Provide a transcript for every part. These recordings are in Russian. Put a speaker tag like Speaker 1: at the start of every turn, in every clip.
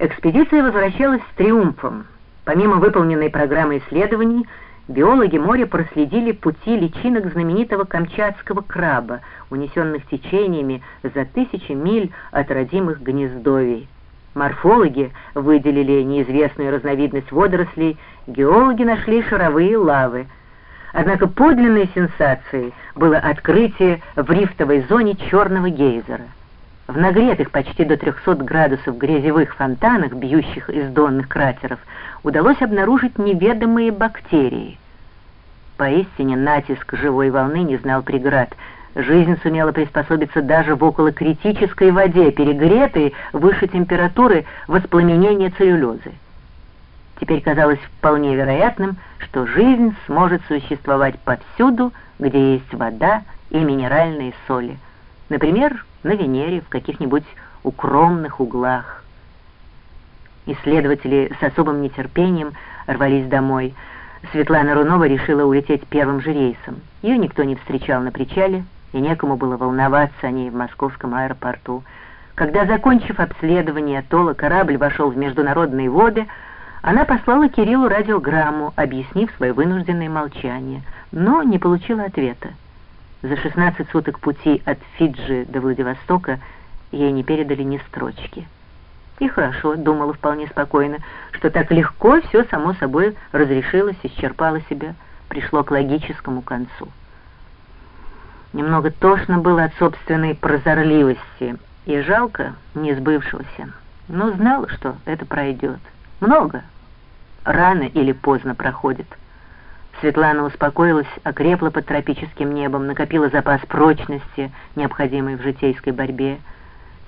Speaker 1: Экспедиция возвращалась с триумфом. Помимо выполненной программы исследований, биологи моря проследили пути личинок знаменитого камчатского краба, унесенных течениями за тысячи миль от родимых гнездовий. Морфологи выделили неизвестную разновидность водорослей, геологи нашли шаровые лавы. Однако подлинной сенсацией было открытие в рифтовой зоне черного гейзера. В нагретых почти до 300 градусов грязевых фонтанах, бьющих из донных кратеров, удалось обнаружить неведомые бактерии. Поистине натиск живой волны не знал преград. Жизнь сумела приспособиться даже в околокритической воде, перегретой выше температуры воспламенения целлюлезы. Теперь казалось вполне вероятным, что жизнь сможет существовать повсюду, где есть вода и минеральные соли. Например, на Венере, в каких-нибудь укромных углах. Исследователи с особым нетерпением рвались домой. Светлана Рунова решила улететь первым же рейсом. Ее никто не встречал на причале, и некому было волноваться о ней в московском аэропорту. Когда, закончив обследование атолла, корабль вошел в международные воды, она послала Кириллу радиограмму, объяснив свое вынужденное молчание, но не получила ответа. За 16 суток пути от Фиджи до Владивостока ей не передали ни строчки. И хорошо, думала вполне спокойно, что так легко все само собой разрешилось, исчерпало себя, пришло к логическому концу. Немного тошно было от собственной прозорливости и жалко не сбывшегося, но знала, что это пройдет. Много, рано или поздно проходит. Светлана успокоилась, окрепла под тропическим небом, накопила запас прочности, необходимый в житейской борьбе.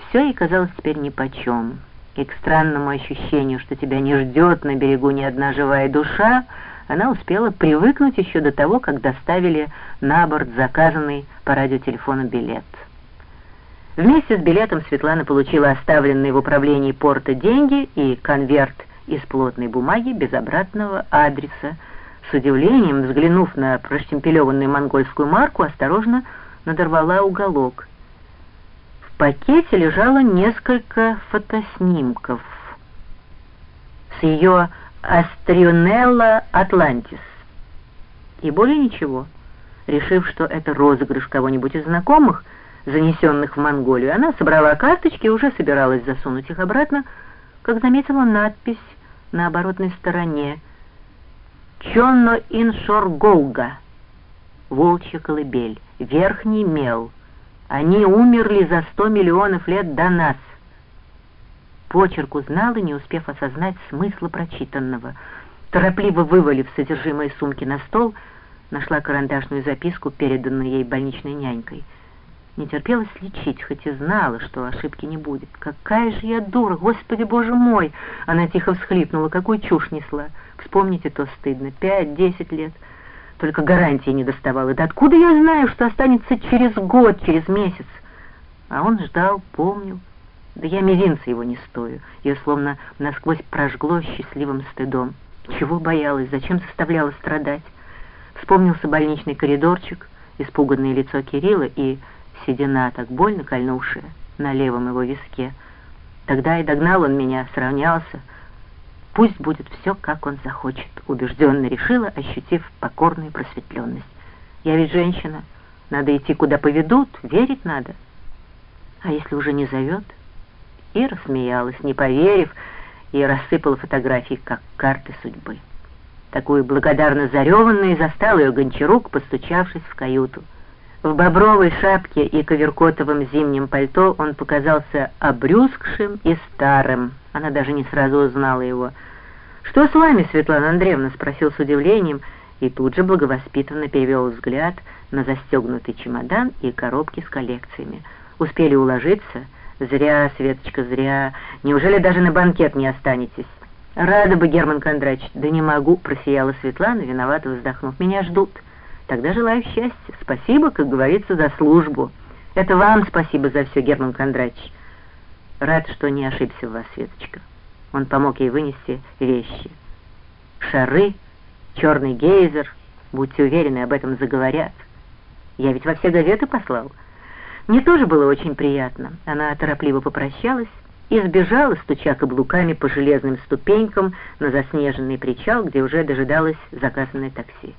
Speaker 1: Все ей казалось теперь нипочем. И к странному ощущению, что тебя не ждет на берегу ни одна живая душа, она успела привыкнуть еще до того, как доставили на борт заказанный по радиотелефону билет. Вместе с билетом Светлана получила оставленные в управлении порта деньги и конверт из плотной бумаги без обратного адреса, с удивлением, взглянув на проштемпелеванную монгольскую марку, осторожно надорвала уголок. В пакете лежало несколько фотоснимков с ее Астрионелла Атлантис. И более ничего. Решив, что это розыгрыш кого-нибудь из знакомых, занесенных в Монголию, она собрала карточки и уже собиралась засунуть их обратно, как заметила надпись на оборотной стороне Чонно иншоргоуга, волчья колыбель, верхний мел. Они умерли за сто миллионов лет до нас. Почерк узнала, не успев осознать смысла прочитанного. Торопливо вывалив содержимое сумки на стол, нашла карандашную записку, переданную ей больничной нянькой. Не терпелось лечить, хоть и знала, что ошибки не будет. «Какая же я дура! Господи, Боже мой!» Она тихо всхлипнула. «Какую чушь несла!» Вспомните, то стыдно. Пять-десять лет. Только гарантии не доставало. Да откуда я знаю, что останется через год, через месяц? А он ждал, помнил. Да я мизинца его не стою. Ее словно насквозь прожгло счастливым стыдом. Чего боялась, зачем заставляла страдать? Вспомнился больничный коридорчик, испуганное лицо Кирилла и седина, так больно кольнувшая на левом его виске. Тогда и догнал он меня, сравнялся, Пусть будет все, как он захочет, убежденно решила, ощутив покорную просветленность. Я ведь женщина, надо идти, куда поведут, верить надо. А если уже не зовет? И рассмеялась, не поверив, и рассыпала фотографии, как карты судьбы. Такую благодарно зареванную застал ее Гончарук, постучавшись в каюту. В бобровой шапке и коверкотовом зимнем пальто он показался обрюзгшим и старым. Она даже не сразу узнала его. «Что с вами, Светлана Андреевна?» — спросил с удивлением, и тут же благовоспитанно перевел взгляд на застегнутый чемодан и коробки с коллекциями. «Успели уложиться?» «Зря, Светочка, зря. Неужели даже на банкет не останетесь?» «Рада бы, Герман Кондрач. «Да не могу», — просияла Светлана, виновато вздохнув. «Меня ждут». Тогда желаю счастья. Спасибо, как говорится, за службу. Это вам спасибо за все, Герман Кондрач. Рад, что не ошибся в вас, Светочка. Он помог ей вынести вещи. Шары, черный гейзер, будьте уверены, об этом заговорят. Я ведь во все газеты послал. Мне тоже было очень приятно. Она торопливо попрощалась и сбежала, стуча каблуками по железным ступенькам на заснеженный причал, где уже дожидалось заказанное такси.